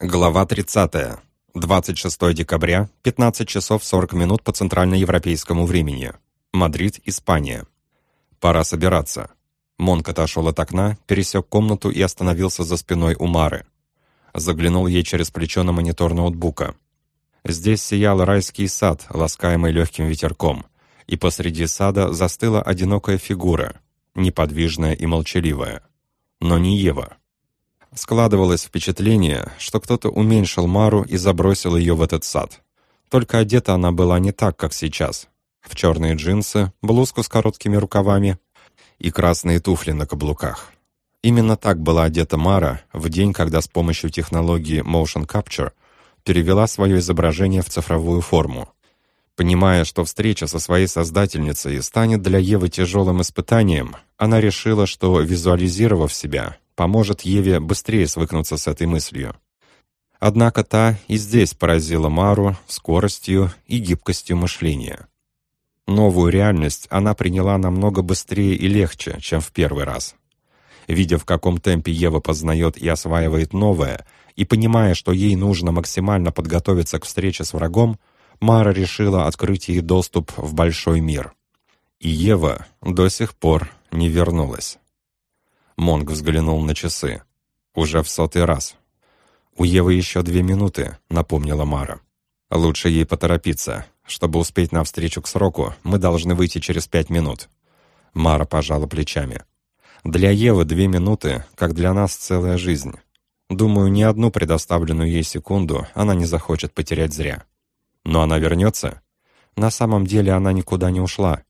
Глава 30. 26 декабря, 15 часов 40 минут по центральноевропейскому времени. Мадрид, Испания. Пора собираться. Монк отошел от окна, пересек комнату и остановился за спиной у Мары. Заглянул ей через плечо на монитор ноутбука. Здесь сиял райский сад, ласкаемый легким ветерком, и посреди сада застыла одинокая фигура, неподвижная и молчаливая. Но не Ева. Складывалось впечатление, что кто-то уменьшил Мару и забросил ее в этот сад. Только одета она была не так, как сейчас. В черные джинсы, блузку с короткими рукавами и красные туфли на каблуках. Именно так была одета Мара в день, когда с помощью технологии Motion Capture перевела свое изображение в цифровую форму. Понимая, что встреча со своей создательницей станет для Евы тяжелым испытанием, она решила, что, визуализировав себя, поможет Еве быстрее свыкнуться с этой мыслью. Однако та и здесь поразила Мару скоростью и гибкостью мышления. Новую реальность она приняла намного быстрее и легче, чем в первый раз. Видя, в каком темпе Ева познает и осваивает новое, и понимая, что ей нужно максимально подготовиться к встрече с врагом, Мара решила открыть ей доступ в большой мир. И Ева до сих пор не вернулась. Монг взглянул на часы. Уже в сотый раз. «У Евы еще две минуты», — напомнила Мара. «Лучше ей поторопиться. Чтобы успеть на встречу к сроку, мы должны выйти через пять минут». Мара пожала плечами. «Для Евы две минуты, как для нас целая жизнь. Думаю, ни одну предоставленную ей секунду она не захочет потерять зря. Но она вернется? На самом деле она никуда не ушла».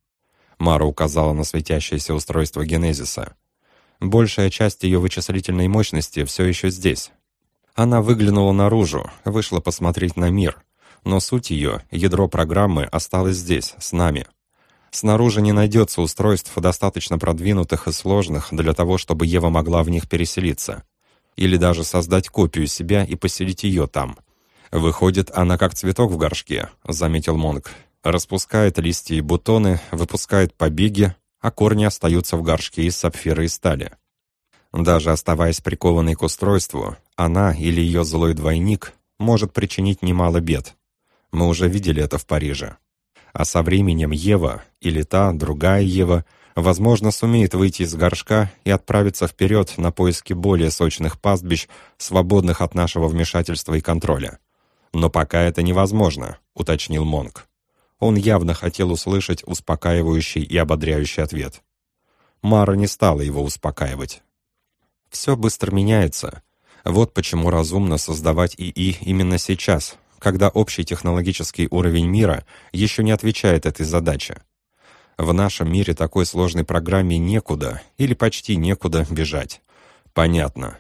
Мара указала на светящееся устройство Генезиса. Большая часть ее вычислительной мощности все еще здесь. Она выглянула наружу, вышла посмотреть на мир, но суть ее, ядро программы, осталось здесь, с нами. Снаружи не найдется устройств, достаточно продвинутых и сложных для того, чтобы Ева могла в них переселиться. Или даже создать копию себя и поселить ее там. «Выходит, она как цветок в горшке», — заметил Монг. «Распускает листья и бутоны, выпускает побеги, а корни остаются в горшке из сапфира и стали. Даже оставаясь прикованной к устройству, она или ее злой двойник может причинить немало бед. Мы уже видели это в Париже. А со временем Ева, или та, другая Ева, возможно, сумеет выйти из горшка и отправиться вперед на поиски более сочных пастбищ, свободных от нашего вмешательства и контроля. «Но пока это невозможно», — уточнил Монк. Он явно хотел услышать успокаивающий и ободряющий ответ. Мара не стала его успокаивать. «Все быстро меняется. Вот почему разумно создавать ИИ именно сейчас, когда общий технологический уровень мира еще не отвечает этой задаче. В нашем мире такой сложной программе некуда или почти некуда бежать. Понятно.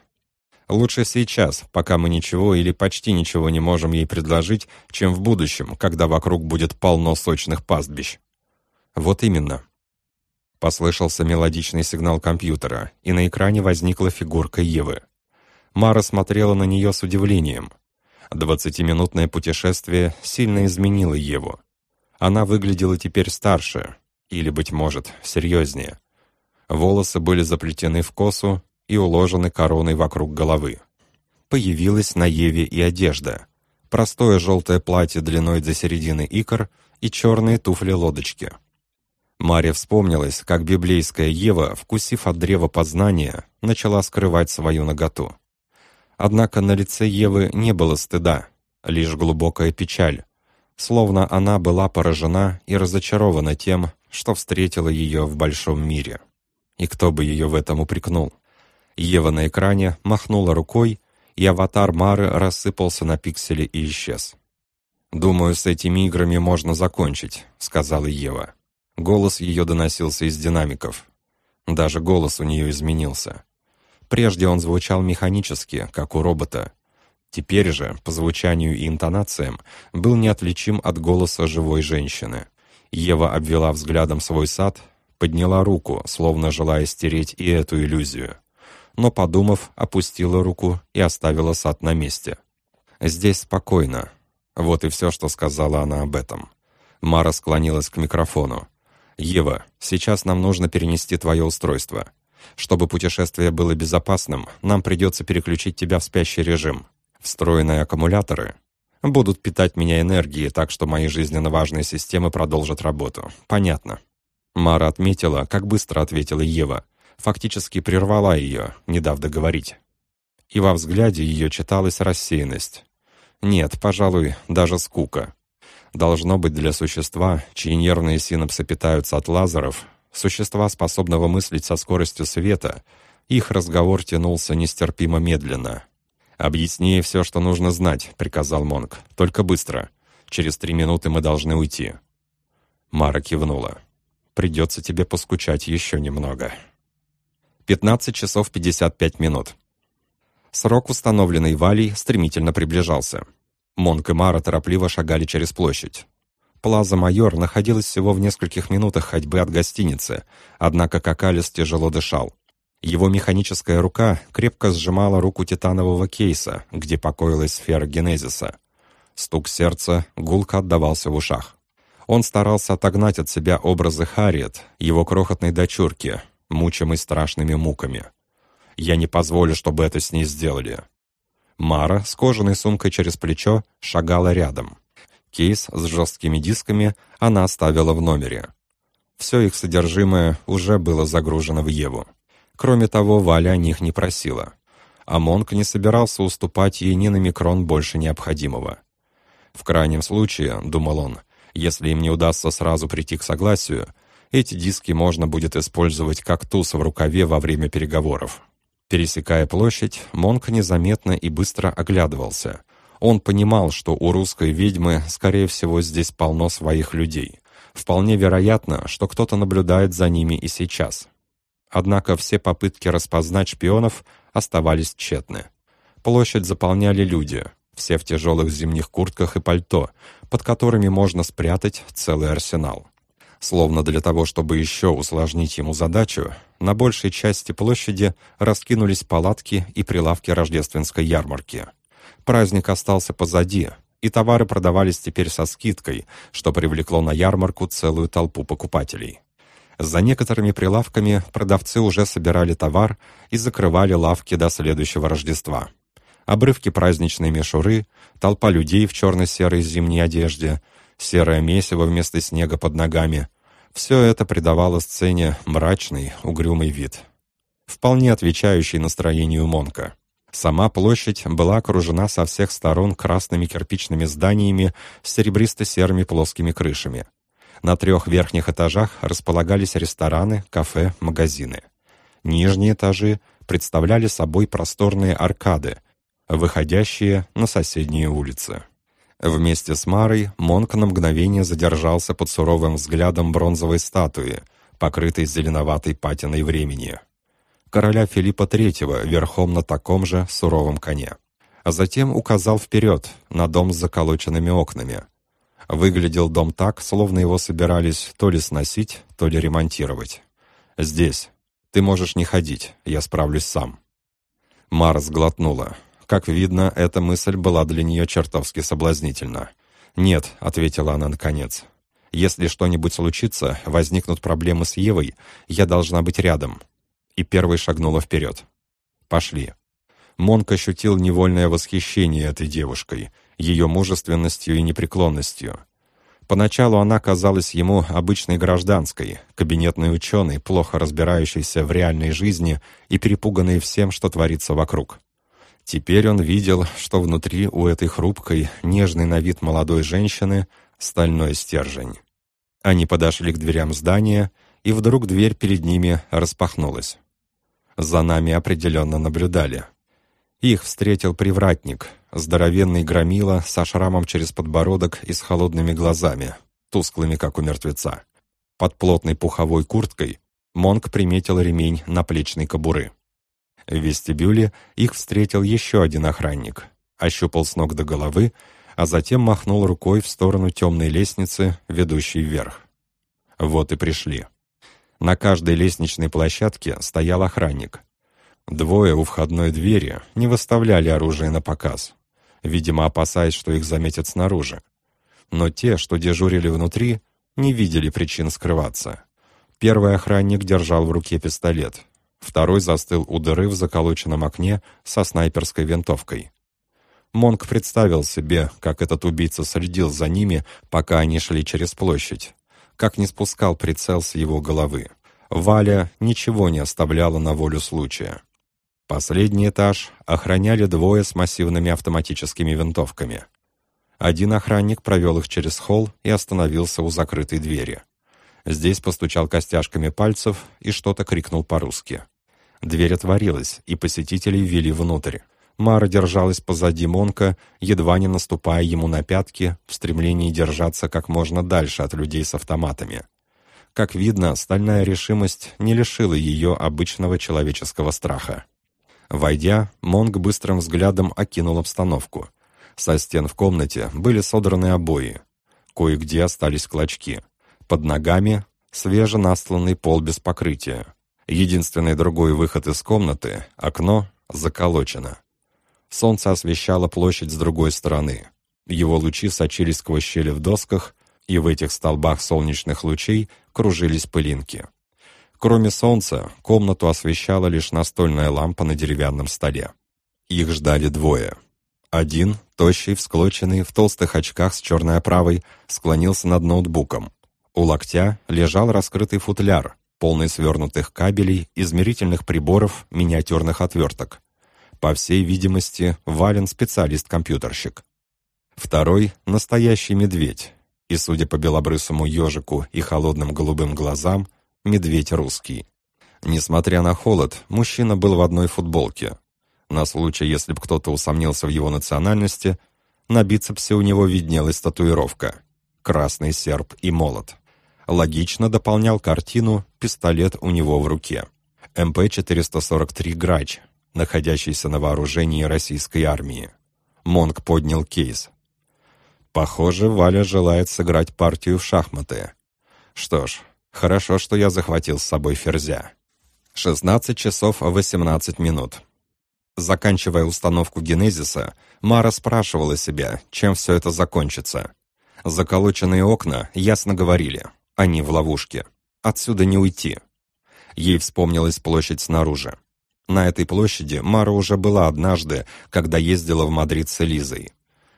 Лучше сейчас, пока мы ничего или почти ничего не можем ей предложить, чем в будущем, когда вокруг будет полно сочных пастбищ. Вот именно. Послышался мелодичный сигнал компьютера, и на экране возникла фигурка Евы. Мара смотрела на нее с удивлением. Двадцатиминутное путешествие сильно изменило Еву. Она выглядела теперь старше, или, быть может, серьезнее. Волосы были заплетены в косу, и уложены короной вокруг головы. Появилась на Еве и одежда. Простое желтое платье длиной до середины икр и черные туфли-лодочки. Марья вспомнилась, как библейская Ева, вкусив от древа познания, начала скрывать свою наготу. Однако на лице Евы не было стыда, лишь глубокая печаль, словно она была поражена и разочарована тем, что встретила ее в большом мире. И кто бы ее в этом упрекнул? Ева на экране махнула рукой, и аватар Мары рассыпался на пиксели и исчез. «Думаю, с этими играми можно закончить», — сказала Ева. Голос ее доносился из динамиков. Даже голос у нее изменился. Прежде он звучал механически, как у робота. Теперь же, по звучанию и интонациям, был неотличим от голоса живой женщины. Ева обвела взглядом свой сад, подняла руку, словно желая стереть и эту иллюзию но, подумав, опустила руку и оставила сад на месте. «Здесь спокойно». Вот и все, что сказала она об этом. Мара склонилась к микрофону. «Ева, сейчас нам нужно перенести твое устройство. Чтобы путешествие было безопасным, нам придется переключить тебя в спящий режим. Встроенные аккумуляторы будут питать меня энергией, так что мои жизненно важные системы продолжат работу. Понятно. Мара отметила, как быстро ответила Ева. Фактически прервала ее, не дав договорить. И во взгляде ее читалась рассеянность. Нет, пожалуй, даже скука. Должно быть для существа, чьи нервные синапсы питаются от лазеров, существа, способного мыслить со скоростью света, их разговор тянулся нестерпимо медленно. «Объясни все, что нужно знать», — приказал Монг. «Только быстро. Через три минуты мы должны уйти». Мара кивнула. «Придется тебе поскучать еще немного». 15 часов 55 минут. Срок, установленный Валей, стремительно приближался. Монк и Мара торопливо шагали через площадь. Плаза «Майор» находилась всего в нескольких минутах ходьбы от гостиницы, однако Какалис тяжело дышал. Его механическая рука крепко сжимала руку титанового кейса, где покоилась сфера генезиса. Стук сердца гулко отдавался в ушах. Он старался отогнать от себя образы Харриет, его крохотной дочурки, мучимой страшными муками. «Я не позволю, чтобы это с ней сделали». Мара с кожаной сумкой через плечо шагала рядом. Кейс с жесткими дисками она оставила в номере. Все их содержимое уже было загружено в Еву. Кроме того, Валя о них не просила. А Монк не собирался уступать ей ни на микрон больше необходимого. В крайнем случае, думал он, если им не удастся сразу прийти к согласию, эти диски можно будет использовать как туз в рукаве во время переговоров. Пересекая площадь, Монк незаметно и быстро оглядывался. Он понимал, что у русской ведьмы, скорее всего, здесь полно своих людей. Вполне вероятно, что кто-то наблюдает за ними и сейчас. Однако все попытки распознать шпионов оставались тщетны. Площадь заполняли люди, все в тяжелых зимних куртках и пальто, под которыми можно спрятать целый арсенал. Словно для того, чтобы еще усложнить ему задачу, на большей части площади раскинулись палатки и прилавки рождественской ярмарки. Праздник остался позади, и товары продавались теперь со скидкой, что привлекло на ярмарку целую толпу покупателей. За некоторыми прилавками продавцы уже собирали товар и закрывали лавки до следующего Рождества. Обрывки праздничной мишуры, толпа людей в черно-серой зимней одежде, серое месиво вместо снега под ногами. Все это придавало сцене мрачный, угрюмый вид. Вполне отвечающий настроению Монка. Сама площадь была окружена со всех сторон красными кирпичными зданиями с серебристо-серыми плоскими крышами. На трех верхних этажах располагались рестораны, кафе, магазины. Нижние этажи представляли собой просторные аркады, выходящие на соседние улицы. Вместе с Марой Монк на мгновение задержался под суровым взглядом бронзовой статуи, покрытой зеленоватой патиной времени короля Филиппа III верхом на таком же суровом коне. А затем указал вперед, на дом с заколоченными окнами. Выглядел дом так, словно его собирались то ли сносить, то ли ремонтировать. «Здесь. Ты можешь не ходить, я справлюсь сам». Марс глотнула. Как видно, эта мысль была для нее чертовски соблазнительна. «Нет», — ответила она наконец. «Если что-нибудь случится, возникнут проблемы с Евой, я должна быть рядом и первой шагнула вперед. «Пошли». Монк ощутил невольное восхищение этой девушкой, ее мужественностью и непреклонностью. Поначалу она казалась ему обычной гражданской, кабинетной ученой, плохо разбирающейся в реальной жизни и перепуганной всем, что творится вокруг. Теперь он видел, что внутри у этой хрупкой, нежной на вид молодой женщины стальной стержень. Они подошли к дверям здания, и вдруг дверь перед ними распахнулась. За нами определенно наблюдали. Их встретил привратник, здоровенный громила со шрамом через подбородок и с холодными глазами, тусклыми, как у мертвеца. Под плотной пуховой курткой Монк приметил ремень наплечной кобуры. В вестибюле их встретил еще один охранник, ощупал с ног до головы, а затем махнул рукой в сторону темной лестницы, ведущей вверх. Вот и пришли. На каждой лестничной площадке стоял охранник. Двое у входной двери не выставляли оружие на показ, видимо, опасаясь, что их заметят снаружи. Но те, что дежурили внутри, не видели причин скрываться. Первый охранник держал в руке пистолет, второй застыл у дыры в заколоченном окне со снайперской винтовкой. Монк представил себе, как этот убийца следил за ними, пока они шли через площадь, как не спускал прицел с его головы. Валя ничего не оставляла на волю случая. Последний этаж охраняли двое с массивными автоматическими винтовками. Один охранник провел их через холл и остановился у закрытой двери. Здесь постучал костяшками пальцев и что-то крикнул по-русски. Дверь отворилась, и посетителей ввели внутрь. Мара держалась позади Монка, едва не наступая ему на пятки, в стремлении держаться как можно дальше от людей с автоматами. Как видно, стальная решимость не лишила ее обычного человеческого страха. Войдя, Монг быстрым взглядом окинул обстановку. Со стен в комнате были содраны обои. Кое-где остались клочки. Под ногами свеженастланный пол без покрытия. Единственный другой выход из комнаты, окно, заколочено. Солнце освещало площадь с другой стороны. Его лучи сочились сквозь щели в досках, и в этих столбах солнечных лучей кружились пылинки. Кроме солнца, комнату освещала лишь настольная лампа на деревянном столе. Их ждали двое. Один, тощий, всклоченный, в толстых очках с черной оправой, склонился над ноутбуком. У локтя лежал раскрытый футляр, полный свернутых кабелей, измерительных приборов, миниатюрных отверток. По всей видимости, Вален специалист-компьютерщик. Второй — настоящий медведь, и, судя по белобрысому ежику и холодным голубым глазам, медведь русский. Несмотря на холод, мужчина был в одной футболке. На случай, если бы кто-то усомнился в его национальности, на бицепсе у него виднелась татуировка — красный серп и молот. Логично дополнял картину пистолет у него в руке. МП-443 «Грач», находящийся на вооружении российской армии. Монк поднял кейс. Похоже, Валя желает сыграть партию в шахматы. Что ж, Хорошо, что я захватил с собой ферзя. 16 часов 18 минут. Заканчивая установку генезиса, Мара спрашивала себя, чем все это закончится. Заколоченные окна ясно говорили, они в ловушке. Отсюда не уйти. Ей вспомнилась площадь снаружи. На этой площади Мара уже была однажды, когда ездила в Мадрид с Элизой.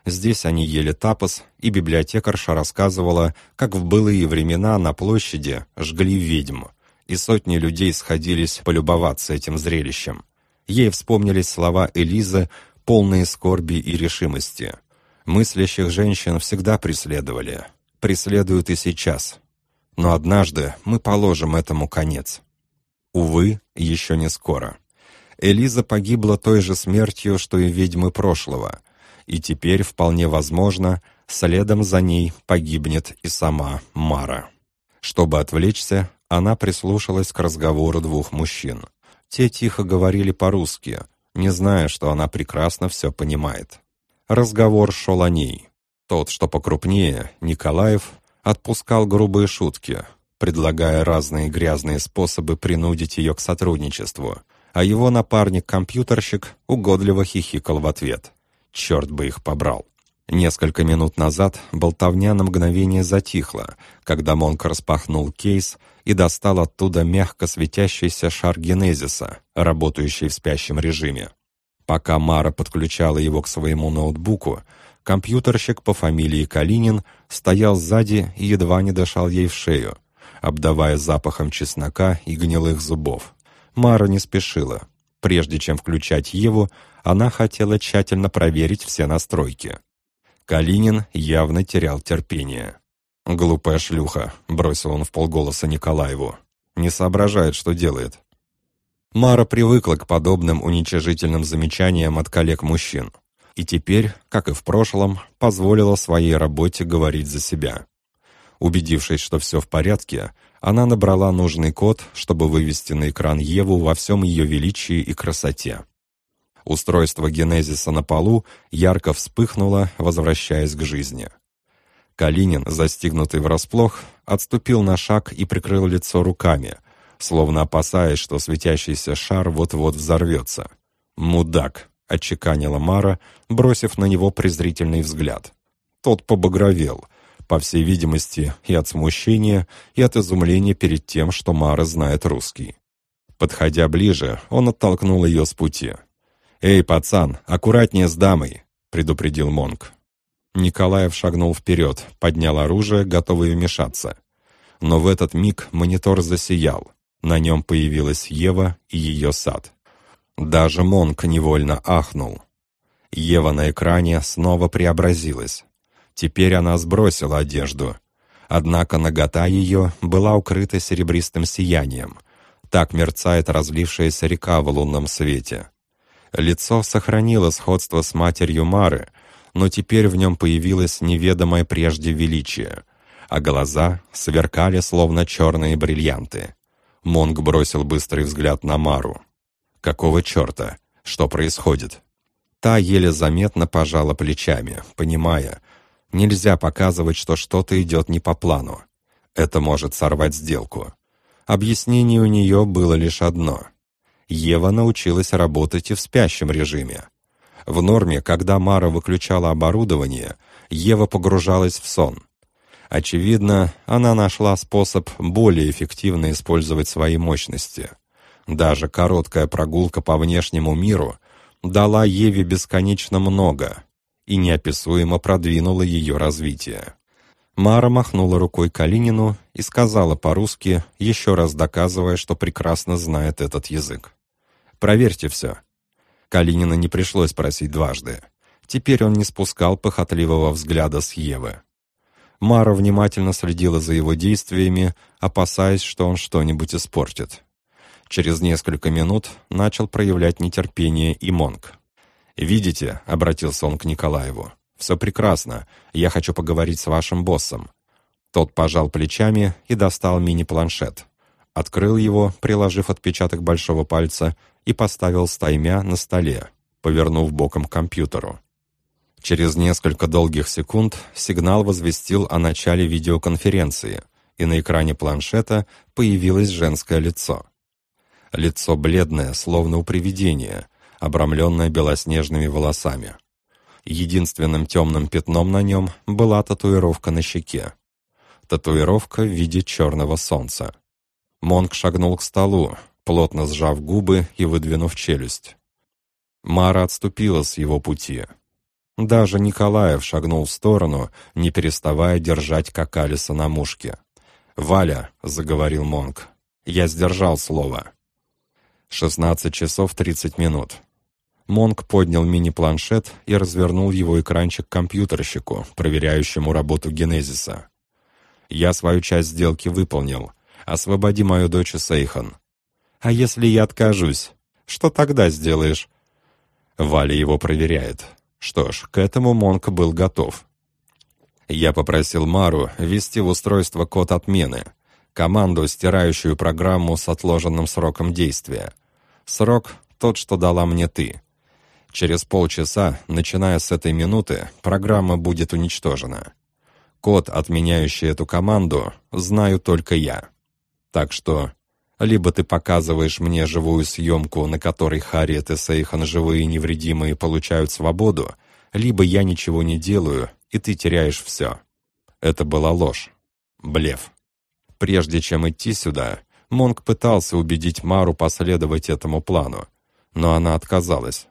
Здесь они ели тапас, и библиотекарша рассказывала, как в былые времена на площади жгли ведьм, и сотни людей сходились полюбоваться этим зрелищем. Ей вспомнились слова Элизы, полные скорби и решимости. Мыслящих женщин всегда преследовали, преследуют и сейчас. Но однажды мы положим этому конец. Увы, еще не скоро. Элиза погибла той же смертью, что и ведьмы прошлого — и теперь, вполне возможно, следом за ней погибнет и сама Мара. Чтобы отвлечься, она прислушалась к разговору двух мужчин. Те тихо говорили по-русски, не зная, что она прекрасно все понимает. Разговор шел о ней. Тот, что покрупнее, Николаев, отпускал грубые шутки, предлагая разные грязные способы принудить ее к сотрудничеству, а его напарник-компьютерщик угодливо хихикал в ответ. Черт бы их побрал. Несколько минут назад болтовня на мгновение затихла, когда Монк распахнул кейс и достал оттуда мягко светящийся шар генезиса, работающий в спящем режиме. Пока Мара подключала его к своему ноутбуку, компьютерщик по фамилии Калинин стоял сзади и едва не дышал ей в шею, обдавая запахом чеснока и гнилых зубов. Мара не спешила. Прежде чем включать Еву, она хотела тщательно проверить все настройки. Калинин явно терял терпение. «Глупая шлюха», — бросил он в полголоса Николаеву. «Не соображает, что делает». Мара привыкла к подобным уничижительным замечаниям от коллег-мужчин. И теперь, как и в прошлом, позволила своей работе говорить за себя. Убедившись, что все в порядке, она набрала нужный код, чтобы вывести на экран Еву во всем ее величии и красоте. Устройство генезиса на полу ярко вспыхнуло, возвращаясь к жизни. Калинин, застигнутый врасплох, отступил на шаг и прикрыл лицо руками, словно опасаясь, что светящийся шар вот-вот взорвется. «Мудак!» — отчеканила Мара, бросив на него презрительный взгляд. Тот побагровел, по всей видимости, и от смущения, и от изумления перед тем, что Мара знает русский. Подходя ближе, он оттолкнул ее с пути — «Эй, пацан, аккуратнее с дамой. предупредил Монк. Николаев шагнул вперед, поднял оружие, готовый вмешаться. Но в этот миг монитор засиял. На нем появилась Ева и ее сад. Даже Монк невольно ахнул. Ева на экране снова преобразилась. Теперь она сбросила одежду. Однако нагота ее была укрыта серебристым сиянием. Так мерцает разлившаяся река в лунном свете. Лицо сохранило сходство с матерью Мары, но теперь в нем появилось неведомое прежде величие, а глаза сверкали, словно черные бриллианты. Монг бросил быстрый взгляд на Мару. «Какого черта? Что происходит?» Та еле заметно пожала плечами, понимая, нельзя показывать, что что-то идет не по плану. Это может сорвать сделку. Объяснение у нее было лишь одно. Ева научилась работать и в спящем режиме. В норме, когда Мара выключала оборудование, Ева погружалась в сон. Очевидно, она нашла способ более эффективно использовать свои мощности. Даже короткая прогулка по внешнему миру дала Еве бесконечно много и неописуемо продвинула ее развитие. Мара махнула рукой Калинину и сказала по-русски, еще раз доказывая, что прекрасно знает этот язык. «Проверьте все». Калинина не пришлось просить дважды. Теперь он не спускал похотливого взгляда с Евы. Мара внимательно следила за его действиями, опасаясь, что он что-нибудь испортит. Через несколько минут начал проявлять нетерпение и Монг. «Видите», — обратился он к Николаеву, — «все прекрасно, я хочу поговорить с вашим боссом». Тот пожал плечами и достал мини-планшет. Открыл его, приложив отпечаток большого пальца, и поставил стаймя на столе, повернув боком к компьютеру. Через несколько долгих секунд сигнал возвестил о начале видеоконференции, и на экране планшета появилось женское лицо. Лицо бледное, словно у привидения, обрамленное белоснежными волосами. Единственным темным пятном на нем была татуировка на щеке. Татуировка в виде черного солнца. Монк шагнул к столу, плотно сжав губы и выдвинув челюсть. Мара отступила с его пути. Даже Николаев шагнул в сторону, не переставая держать Какалиса на мушке. «Валя», — заговорил Монк, — «я сдержал слово. 16 часов 30 минут. Монк поднял мини-планшет и развернул его экранчик компьютерщику, проверяющему работу генезиса. «Я свою часть сделки выполнил. Освободи мою дочь Сейхан». «А если я откажусь? Что тогда сделаешь?» Валя его проверяет. Что ж, к этому Монк был готов. Я попросил Мару ввести в устройство код отмены, команду, стирающую программу с отложенным сроком действия. Срок тот, что дала мне ты. Через полчаса, начиная с этой минуты, программа будет уничтожена. Код, отменяющий эту команду, знаю только я. Так что либо ты показываешь мне живую съемку, на которой Харриет и Сейхан живые и невредимые получают свободу, либо я ничего не делаю, и ты теряешь все. Это была ложь. Блеф. Прежде чем идти сюда, Монг пытался убедить Мару последовать этому плану, но она отказалась.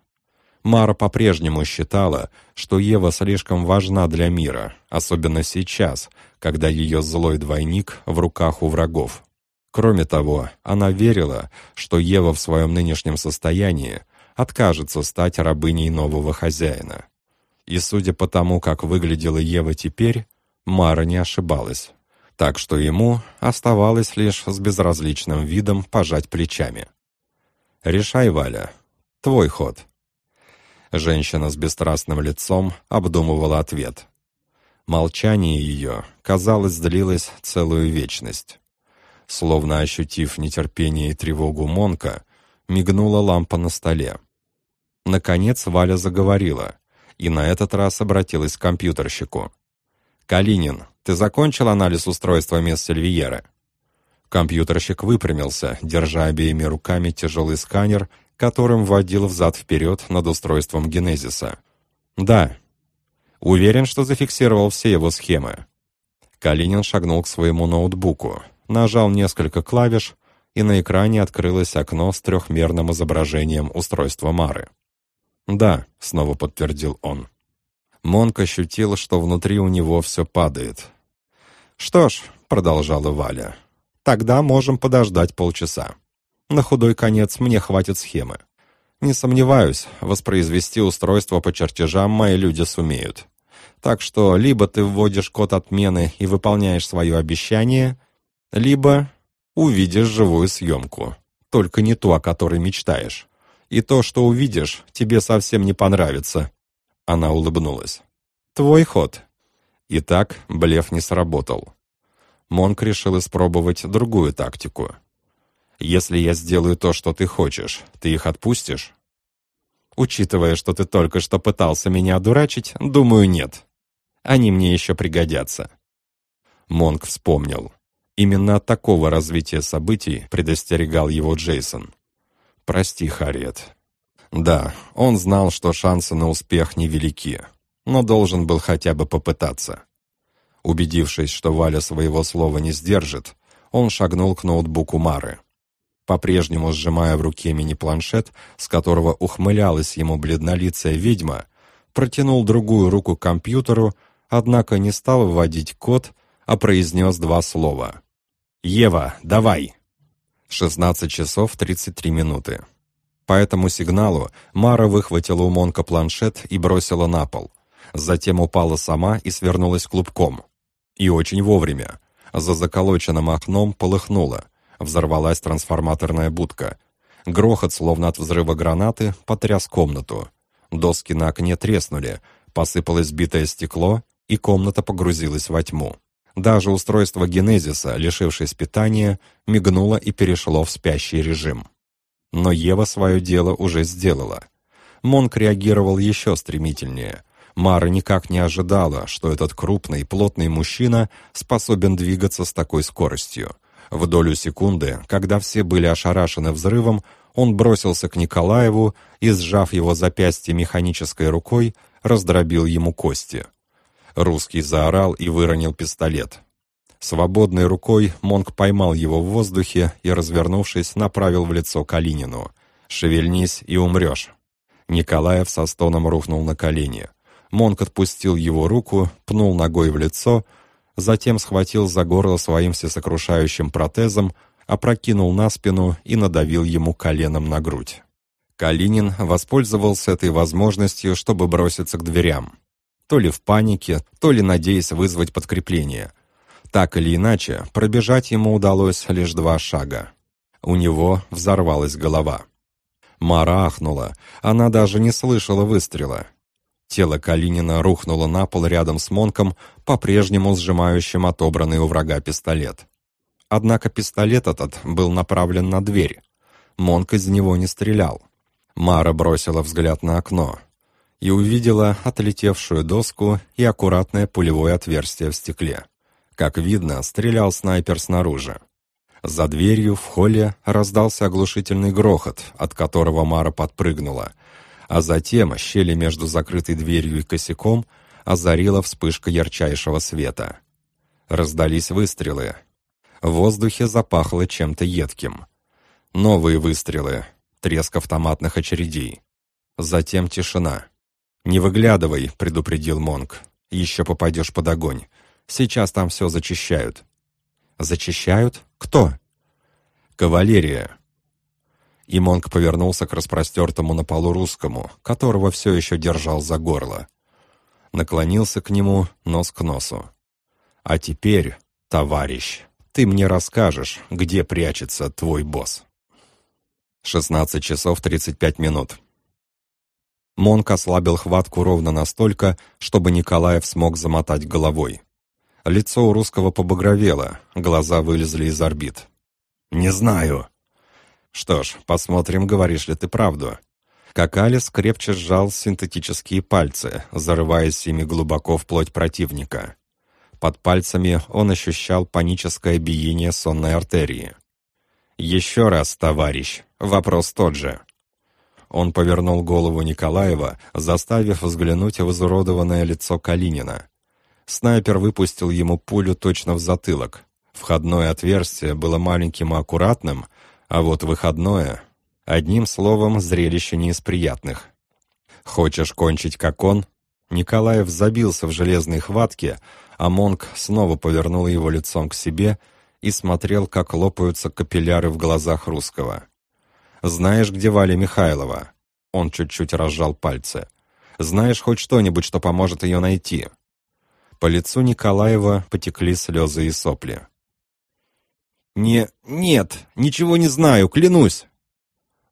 Мара по-прежнему считала, что Ева слишком важна для мира, особенно сейчас, когда ее злой двойник в руках у врагов. Кроме того, она верила, что Ева в своем нынешнем состоянии откажется стать рабыней нового хозяина. И судя по тому, как выглядела Ева теперь, Мара не ошибалась так что ему оставалось лишь с безразличным видом пожать плечами. «Решай, Валя. Твой ход». Женщина с бесстрастным лицом обдумывала ответ. Молчание ее, казалось, длилось целую вечность. Словно ощутив нетерпение и тревогу Монка, мигнула лампа на столе. Наконец Валя заговорила, и на этот раз обратилась к компьютерщику. «Калинин, ты закончил анализ устройства мест Сильвиера?» Компьютерщик выпрямился, держа обеими руками тяжелый сканер, которым вводил взад-вперед над устройством Генезиса. «Да». «Уверен, что зафиксировал все его схемы». Калинин шагнул к своему ноутбуку, нажал несколько клавиш, и на экране открылось окно с трехмерным изображением устройства Мары. «Да», — снова подтвердил он. Монк ощутил, что внутри у него все падает. «Что ж», — продолжала Валя, — «тогда можем подождать полчаса. На худой конец мне хватит схемы. Не сомневаюсь, воспроизвести устройство по чертежам мои люди сумеют. Так что либо ты вводишь код отмены и выполняешь свое обещание, либо увидишь живую съемку, только не ту, о которой мечтаешь. И то, что увидишь, тебе совсем не понравится». Она улыбнулась. «Твой ход». Итак, блеф не сработал. Монк решил испробовать другую тактику. «Если я сделаю то, что ты хочешь, ты их отпустишь?» «Учитывая, что ты только что пытался меня одурачить, думаю, нет. Они мне еще пригодятся». Монк вспомнил. Именно от такого развития событий предостерегал его Джейсон. «Прости, Харриет». Да, он знал, что шансы на успех невелики, но должен был хотя бы попытаться. Убедившись, что Валя своего слова не сдержит, он шагнул к ноутбуку Мары. По-прежнему сжимая в руке мини-планшет, с которого ухмылялась ему бледнолицая ведьма, протянул другую руку к компьютеру, однако не стал вводить код, а произнес два слова. «Ева, давай!» 16 часов 33 минуты. По этому сигналу Мара выхватила у Монка планшет и бросила на пол. Затем упала сама и свернулась клубком. И очень вовремя. За заколоченным окном полыхнуло. Взорвалась трансформаторная будка. Грохот, словно от взрыва гранаты, потряс комнату. Доски на окне треснули, посыпалось битое стекло, и комната погрузилась во тьму. Даже устройство генезиса, лишившись питания, мигнуло и перешло в спящий режим. Но Ева свое дело уже сделала. Монк реагировал еще стремительнее. Мара никак не ожидала, что этот крупный, плотный мужчина способен двигаться с такой скоростью. В долю секунды, когда все были ошарашены взрывом, он бросился к Николаеву и, сжав его запястье механической рукой, раздробил ему кости. Русский заорал и выронил пистолет. Свободной рукой Монк поймал его в воздухе и, развернувшись, направил в лицо Калинину. «Шевельнись и умрешь». Николаев со стоном рухнул на колени. Монк отпустил его руку, пнул ногой в лицо, затем схватил за горло своим всесокрушающим протезом, опрокинул на спину и надавил ему коленом на грудь. Калинин воспользовался этой возможностью, чтобы броситься к дверям. То ли в панике, то ли надеясь вызвать подкрепление. Так или иначе, пробежать ему удалось лишь два шага. У него взорвалась голова. Мара ахнула, она даже не слышала выстрела. Тело Калинина рухнуло на пол рядом с Монком, по-прежнему сжимающим отобранный у врага пистолет. Однако пистолет этот был направлен на дверь. Монк из него не стрелял. Мара бросила взгляд на окно и увидела отлетевшую доску и аккуратное пулевое отверстие в стекле. Как видно, стрелял снайпер снаружи. За дверью в холле раздался оглушительный грохот, от которого Мара подпрыгнула, а затем щели между закрытой дверью и косяком озарила вспышка ярчайшего света. Раздались выстрелы. В воздухе запахло чем-то едким. Новые выстрелы, треск автоматных очередей. Затем тишина. «Не выглядывай», — предупредил Монк. «Еще попадешь под огонь. Сейчас там все зачищают». «Зачищают? Кто?» «Кавалерия». И Монк повернулся к распростертому на полу русскому, которого все еще держал за горло. Наклонился к нему нос к носу. «А теперь, товарищ, ты мне расскажешь, где прячется твой босс». 16 часов 35 минут. Монк ослабил хватку ровно настолько, чтобы Николаев смог замотать головой. Лицо у русского побагровело, глаза вылезли из орбит. «Не знаю». «Что ж, посмотрим, говоришь ли ты правду». Как Алис крепче сжал синтетические пальцы, зарываясь ими глубоко в плоть противника. Под пальцами он ощущал паническое биение сонной артерии. «Еще раз, товарищ, вопрос тот же». Он повернул голову Николаева, заставив взглянуть в изуродованное лицо Калинина. Снайпер выпустил ему пулю точно в затылок. Входное отверстие было маленьким и аккуратным, а вот выходное... Одним словом, зрелище не из приятных. «Хочешь кончить, как он?» Николаев забился в железной хватке, а Монк снова повернул его лицом к себе и смотрел, как лопаются капилляры в глазах русского. «Знаешь, где Валя Михайлова?» Он чуть-чуть разжал пальцы. «Знаешь хоть что-нибудь, что поможет ее найти?» По лицу Николаева потекли слезы и сопли. «Не... нет, ничего не знаю, клянусь!»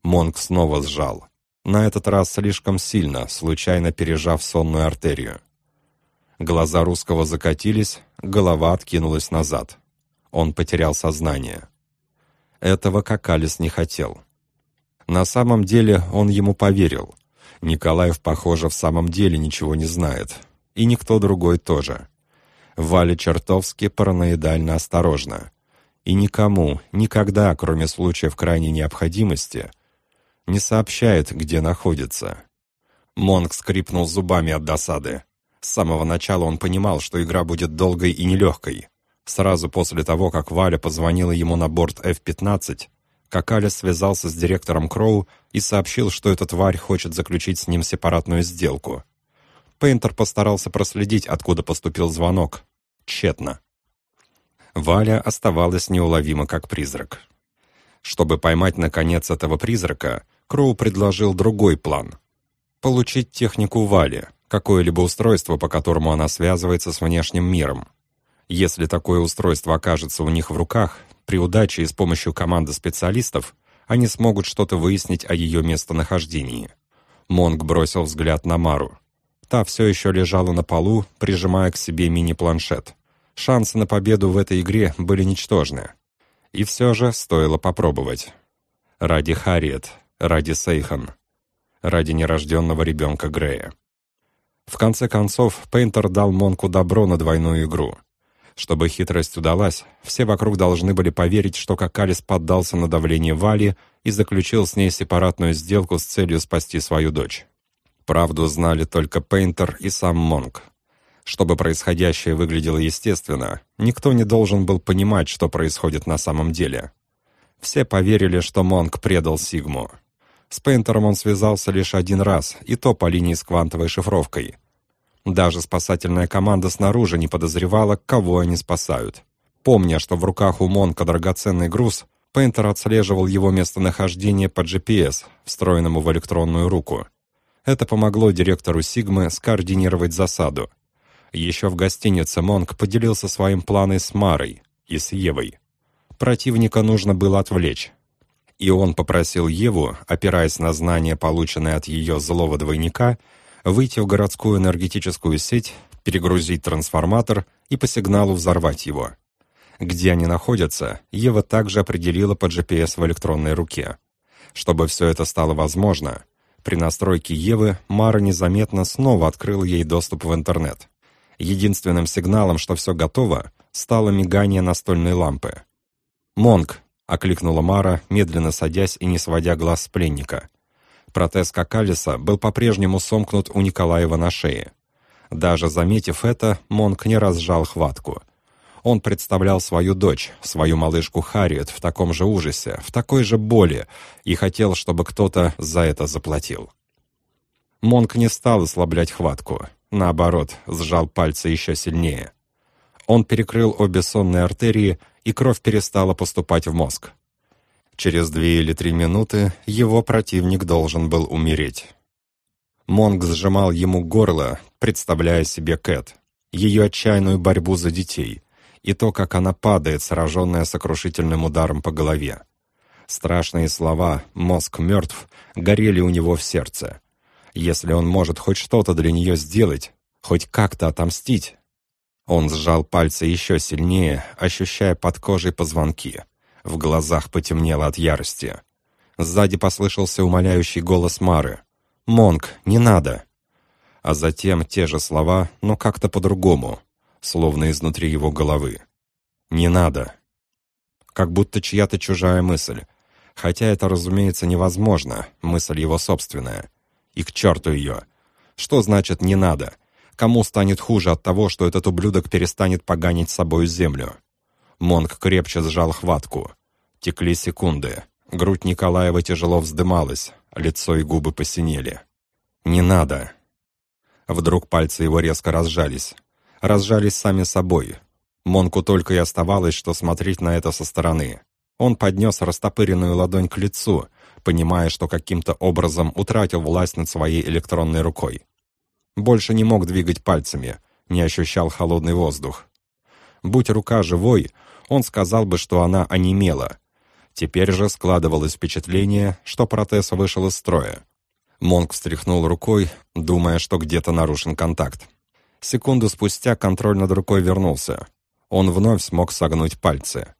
Монк снова сжал. На этот раз слишком сильно, случайно пережав сонную артерию. Глаза русского закатились, голова откинулась назад. Он потерял сознание. Этого Какалис не хотел. На самом деле он ему поверил. Николаев, похоже, в самом деле ничего не знает. И никто другой тоже. Валя чертовски параноидально осторожна. И никому, никогда, кроме случаев крайней необходимости, не сообщает, где находится. Монг скрипнул зубами от досады. С самого начала он понимал, что игра будет долгой и нелегкой. Сразу после того, как Валя позвонила ему на борт F-15, Какаля связался с директором Кроу и сообщил, что эта тварь хочет заключить с ним сепаратную сделку. Пейнтер постарался проследить, откуда поступил звонок. Тщетно. Валя оставалась неуловима как призрак. Чтобы поймать, наконец, этого призрака, Кроу предложил другой план. Получить технику Вали, какое-либо устройство, по которому она связывается с внешним миром. Если такое устройство окажется у них в руках, при удаче и с помощью команды специалистов они смогут что-то выяснить о ее местонахождении. Монг бросил взгляд на Мару. Та все еще лежала на полу, прижимая к себе мини-планшет. Шансы на победу в этой игре были ничтожны. И все же стоило попробовать. Ради Харриет, ради Сейхан, ради нерожденного ребенка Грея. В конце концов, Пейнтер дал Монку добро на двойную игру. Чтобы хитрость удалась, все вокруг должны были поверить, что Какалис поддался на давление Вали и заключил с ней сепаратную сделку с целью спасти свою дочь. Правду знали только Пейнтер и сам Монк. Чтобы происходящее выглядело естественно, никто не должен был понимать, что происходит на самом деле. Все поверили, что Монк предал Сигму. С Пейнтером он связался лишь один раз, и то по линии с квантовой шифровкой. Даже спасательная команда снаружи не подозревала, кого они спасают. Помня, что в руках у Монка драгоценный груз, Пейнтер отслеживал его местонахождение по GPS, встроенному в электронную руку. Это помогло директору Сигмы скоординировать засаду. Еще в гостинице Монк поделился своим планом с Марой и с Евой. Противника нужно было отвлечь, и он попросил Еву, опираясь на знания, полученные от ее злого двойника, выйти в городскую энергетическую сеть, перегрузить трансформатор и по сигналу взорвать его. Где они находятся, Ева также определила по GPS в электронной руке. Чтобы все это стало возможно, при настройке Евы Мара незаметно снова открыл ей доступ в интернет. Единственным сигналом, что все готово, стало мигание настольной лампы. «Монг, — окликнула Мара, медленно садясь и не сводя глаз с пленника. Протез Какалиса был по-прежнему сомкнут у Николаева на шее. Даже заметив это, Монк не разжал хватку. Он представлял свою дочь, свою малышку Харриет в таком же ужасе, в такой же боли, и хотел, чтобы кто-то за это заплатил. Монк не стал ослаблять хватку. Наоборот, сжал пальцы еще сильнее. Он перекрыл обе сонные артерии и кровь перестала поступать в мозг. Через две или три минуты его противник должен был умереть. Монг сжимал ему горло, представляя себе Кэт, ее отчаянную борьбу за детей, и то, как она падает, сраженная сокрушительным ударом по голове. Страшные слова «мозг мертв» горели у него в сердце. Если он может хоть что-то для нее сделать, хоть как-то отомстить, он сжал пальцы еще сильнее, ощущая под кожей позвонки. В глазах потемнело от ярости. Сзади послышался умоляющий голос Мары. «Монг, не надо!» А затем те же слова, но как-то по-другому, словно изнутри его головы. «Не надо!» Как будто чья-то чужая мысль. Хотя это, разумеется, невозможно, мысль его собственная. И к черту ее! Что значит «не надо»? Кому станет хуже от того, что этот ублюдок перестанет поганить собою землю? Монг крепче сжал хватку. Текли секунды. Грудь Николаева тяжело вздымалась, лицо и губы посинели. «Не надо!» Вдруг пальцы его резко разжались. Разжались сами собой. Монку только и оставалось, что смотреть на это со стороны. Он поднес растопыренную ладонь к лицу, понимая, что каким-то образом утратил власть над своей электронной рукой. Больше не мог двигать пальцами, не ощущал холодный воздух. Будь рука живой, он сказал бы, что она онемела. Теперь же складывалось впечатление, что протез вышел из строя. Монк встряхнул рукой, думая, что где-то нарушен контакт. Секунду спустя контроль над рукой вернулся. Он вновь смог согнуть пальцы.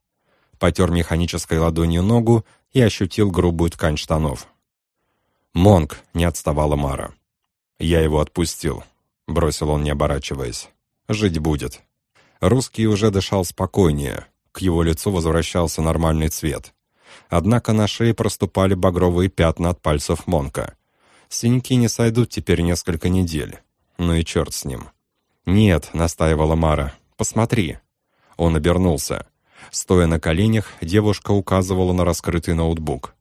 Потер механической ладонью ногу и ощутил грубую ткань штанов. «Монк!» — не отставала Мара. «Я его отпустил», — бросил он, не оборачиваясь. «Жить будет». Русский уже дышал спокойнее, к его лицу возвращался нормальный цвет. Однако на шее проступали багровые пятна от пальцев Монка. Синяки не сойдут теперь несколько недель. Ну и черт с ним. «Нет», — настаивала Мара, — «посмотри». Он обернулся. Стоя на коленях, девушка указывала на раскрытый ноутбук.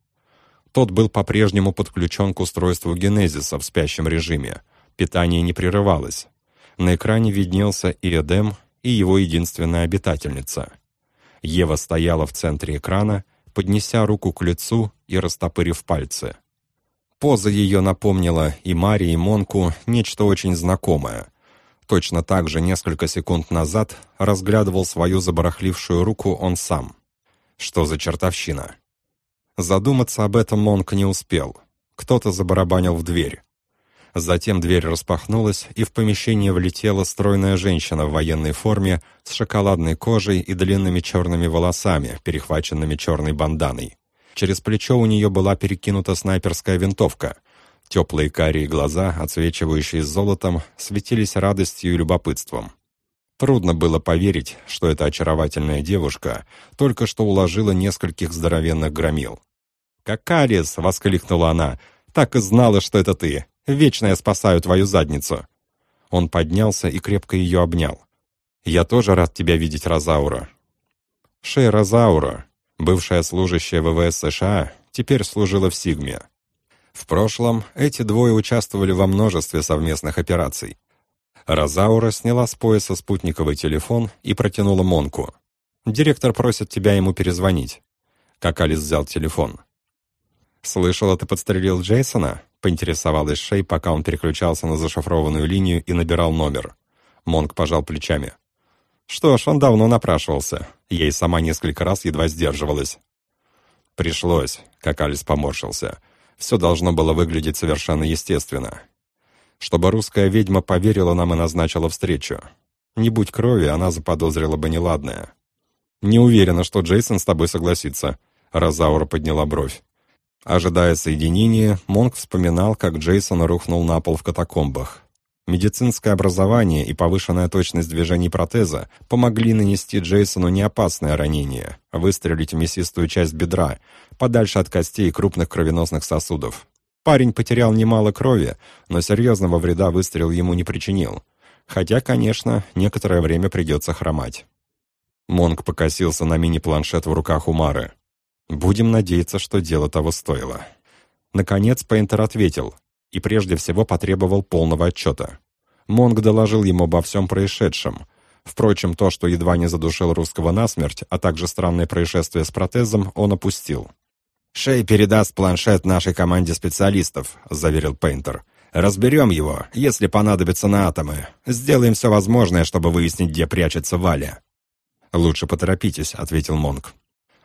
Тот был по-прежнему подключен к устройству генезиса в спящем режиме. Питание не прерывалось. На экране виднелся Иредем и его единственная обитательница. Ева стояла в центре экрана, поднеся руку к лицу и растопырив пальцы. Поза ее напомнила и Марии, и Монку нечто очень знакомое. Точно так же несколько секунд назад разглядывал свою забарахлившую руку он сам. Что за чертовщина? Задуматься об этом Монк не успел. Кто-то забарабанил в дверь. Затем дверь распахнулась, и в помещение влетела стройная женщина в военной форме с шоколадной кожей и длинными черными волосами, перехваченными черной банданой. Через плечо у нее была перекинута снайперская винтовка. Теплые карие глаза, отсвечивающие золотом, светились радостью и любопытством. Трудно было поверить, что эта очаровательная девушка только что уложила нескольких здоровенных громил. «Какарис!» — воскликнула она. «Так и знала, что это ты! Вечно я спасаю твою задницу!» Он поднялся и крепко ее обнял. «Я тоже рад тебя видеть, Розаура». Шея Розаура, бывшая служащая ВВС США, теперь служила в Сигме. В прошлом эти двое участвовали во множестве совместных операций. Розаура сняла с пояса спутниковый телефон и протянула Монку. «Директор просит тебя ему перезвонить». Как Алис взял телефон. «Слышала, ты подстрелил Джейсона?» — поинтересовалась Шей, пока он переключался на зашифрованную линию и набирал номер. Монк пожал плечами. «Что ж, он давно напрашивался. Ей сама несколько раз едва сдерживалась». «Пришлось», — как Алис поморщился. «Все должно было выглядеть совершенно естественно. Чтобы русская ведьма поверила нам и назначила встречу. Не будь крови, она заподозрила бы неладное». «Не уверена, что Джейсон с тобой согласится», — Розаура подняла бровь. Ожидая соединения, Монк вспоминал, как Джейсон рухнул на пол в катакомбах. Медицинское образование и повышенная точность движений протеза помогли нанести Джейсону неопасное ранение, выстрелить в мясистую часть бедра, подальше от костей и крупных кровеносных сосудов. Парень потерял немало крови, но серьезного вреда выстрел ему не причинил. Хотя, конечно, некоторое время придется хромать. Монк покосился на мини-планшет в руках Умары. Будем надеяться, что дело того стоило. Наконец Пейнтер ответил и прежде всего потребовал полного отчета. Монг доложил ему обо всем происшедшем. Впрочем, то, что едва не задушил русского насмерть, а также странное происшествие с протезом, он опустил. «Шей передаст планшет нашей команде специалистов», — заверил Пейнтер. «Разберем его, если понадобится на атомы. Сделаем все возможное, чтобы выяснить, где прячется Валя». «Лучше поторопитесь», — ответил Монг.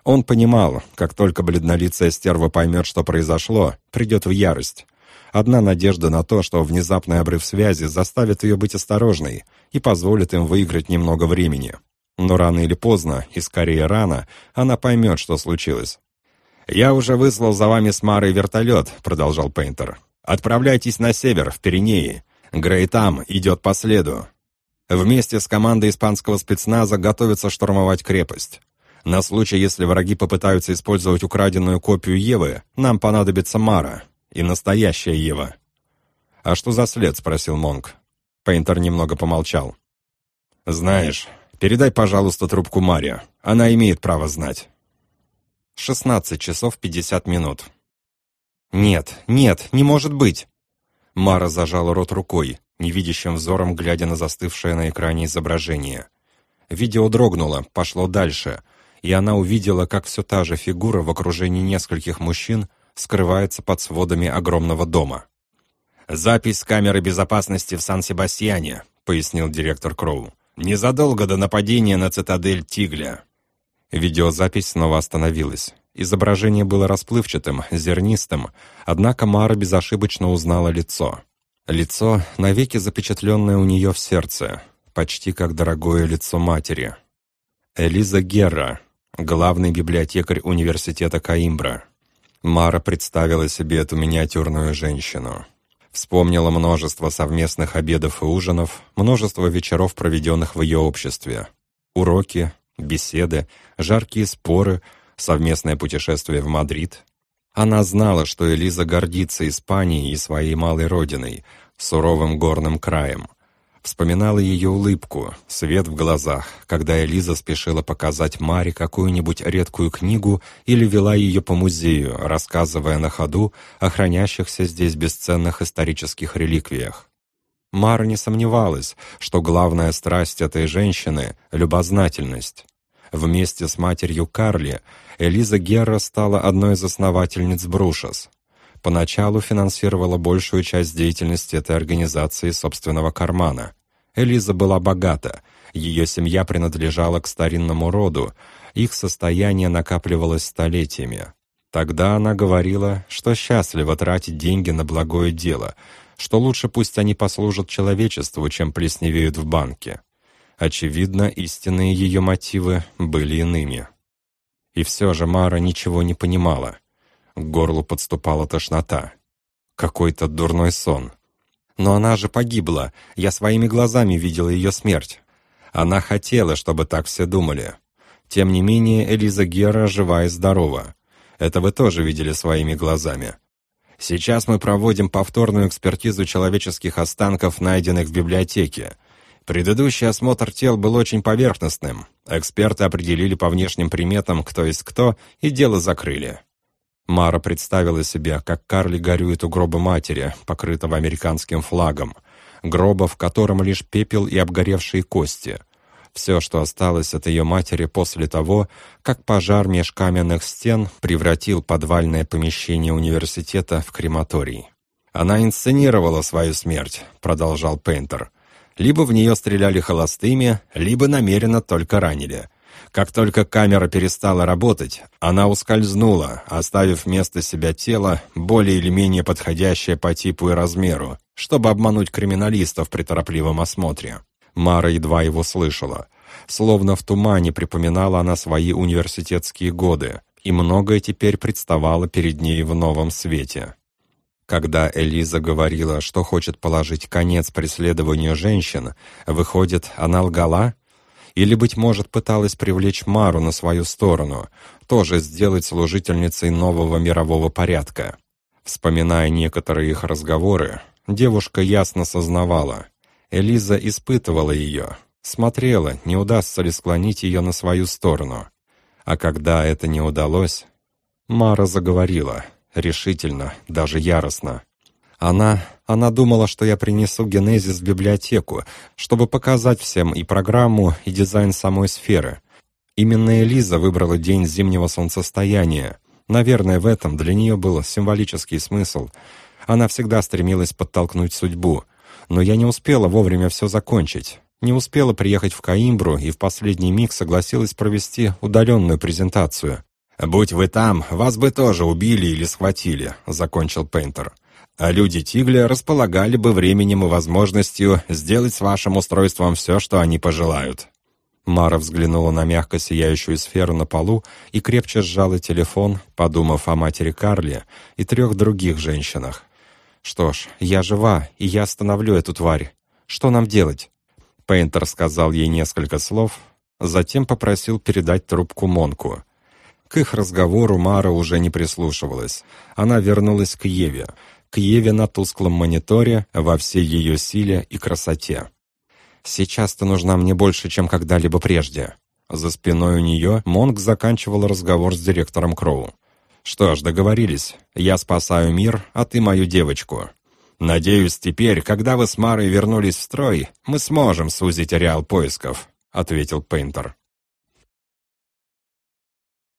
Он понимал, как только бледнолицая стерва поймет, что произошло, придет в ярость. Одна надежда на то, что внезапный обрыв связи заставит ее быть осторожной и позволит им выиграть немного времени. Но рано или поздно, и скорее рано, она поймет, что случилось. «Я уже выслал за вами с Марой вертолет», — продолжал Пейнтер. «Отправляйтесь на север, в Пиренеи. Грей там идет по следу. Вместе с командой испанского спецназа готовится штурмовать крепость. На случай, если враги попытаются использовать украденную копию Евы, нам понадобится Мара. И настоящая Ева. «А что за след?» — спросил Монк. Пейнтер немного помолчал. «Знаешь, передай, пожалуйста, трубку Маре. Она имеет право знать». «Шестнадцать часов пятьдесят минут». «Нет, нет, не может быть!» Мара зажала рот рукой. невидящим взором глядя на застывшее на экране изображение. Видео дрогнуло, пошло дальше, и она увидела, как все та же фигура в окружении нескольких мужчин скрывается под сводами огромного дома. «Запись с камеры безопасности в Сан-Себастьяне», — пояснил директор Кроу. «Незадолго до нападения на цитадель Тигля». Видеозапись снова остановилась. Изображение было расплывчатым, зернистым, однако Мара безошибочно узнала лицо. Лицо, навеки запечатленное у нее в сердце, почти как дорогое лицо матери. Элиза Герра, главный библиотекарь университета Каимбра. Мара представила себе эту миниатюрную женщину. Вспомнила множество совместных обедов и ужинов, множество вечеров, проведенных в ее обществе. Уроки, беседы, жаркие споры — совместное путешествие в Мадрид. Она знала, что Элиза гордится Испанией и своей малой родиной, суровым горным краем. Вспоминала ее улыбку, свет в глазах, когда Элиза спешила показать Маре какую-нибудь редкую книгу или вела ее по музею, рассказывая на ходу о хранящихся здесь бесценных исторических реликвиях. Мара не сомневалась, что главная страсть этой женщины — любознательность. Вместе с матерью Карли Элиза Герра стала одной из основательниц Брушес. Поначалу финансировала большую часть деятельности этой организации собственного кармана. Элиза была богата, ее семья принадлежала к старинному роду, их состояние накапливалось столетиями. Тогда она говорила, что счастлива тратить деньги на благое дело, что лучше пусть они послужат человечеству, чем плесневеют в банке. Очевидно, истинные ее мотивы были иными. И все же Мара ничего не понимала. К горлу подступала тошнота. Какой-то дурной сон. Но она же погибла. Я своими глазами видел ее смерть. Она хотела, чтобы так все думали. Тем не менее, Элиза Гера жива и здорова. Это вы тоже видели своими глазами. Сейчас мы проводим повторную экспертизу человеческих останков, найденных в библиотеке. Предыдущий осмотр тел был очень поверхностным. Эксперты определили по внешним приметам, кто есть кто, и дело закрыли. Мара представила себе, как Карли горюет у гроба матери, покрытого американским флагом, гроба, в котором лишь пепел и обгоревшие кости. Все, что осталось от ее матери после того, как пожар меж каменных стен превратил подвальное помещение университета в крематорий. «Она инсценировала свою смерть», — продолжал Пейнтер. Либо в нее стреляли холостыми, либо намеренно только ранили. Как только камера перестала работать, она ускользнула, оставив вместо себя тело, более или менее подходящее по типу и размеру, чтобы обмануть криминалистов при торопливом осмотре. Мара едва его слышала. Словно в тумане припоминала она свои университетские годы, и многое теперь представало перед ней в новом свете. Когда Элиза говорила, что хочет положить конец преследованию женщин, выходит, она лгала? Или, быть может, пыталась привлечь Мару на свою сторону, тоже сделать служительницей нового мирового порядка? Вспоминая некоторые их разговоры, девушка ясно сознавала. Элиза испытывала ее, смотрела, не удастся ли склонить ее на свою сторону. А когда это не удалось, Мара заговорила — решительно, даже яростно. Она... она думала, что я принесу Генезис в библиотеку, чтобы показать всем и программу, и дизайн самой сферы. Именно Элиза выбрала день зимнего солнцестояния. Наверное, в этом для нее был символический смысл. Она всегда стремилась подтолкнуть судьбу. Но я не успела вовремя все закончить. Не успела приехать в Каимбру и в последний миг согласилась провести удаленную презентацию. «Будь вы там, вас бы тоже убили или схватили», — закончил Пейнтер. «А люди Тигля располагали бы временем и возможностью сделать с вашим устройством все, что они пожелают». Мара взглянула на мягко сияющую сферу на полу и крепче сжала телефон, подумав о матери Карли и трех других женщинах. «Что ж, я жива, и я остановлю эту тварь. Что нам делать?» Пейнтер сказал ей несколько слов, затем попросил передать трубку Монку. К их разговору Мара уже не прислушивалась. Она вернулась к Еве. К Еве на тусклом мониторе во всей ее силе и красоте. «Сейчас ты нужна мне больше, чем когда-либо прежде». За спиной у нее Монг заканчивал разговор с директором Кроу. «Что ж, договорились. Я спасаю мир, а ты мою девочку. «Надеюсь, теперь, когда вы с Марой вернулись в строй, мы сможем сузить ареал поисков», — ответил Пейнтер.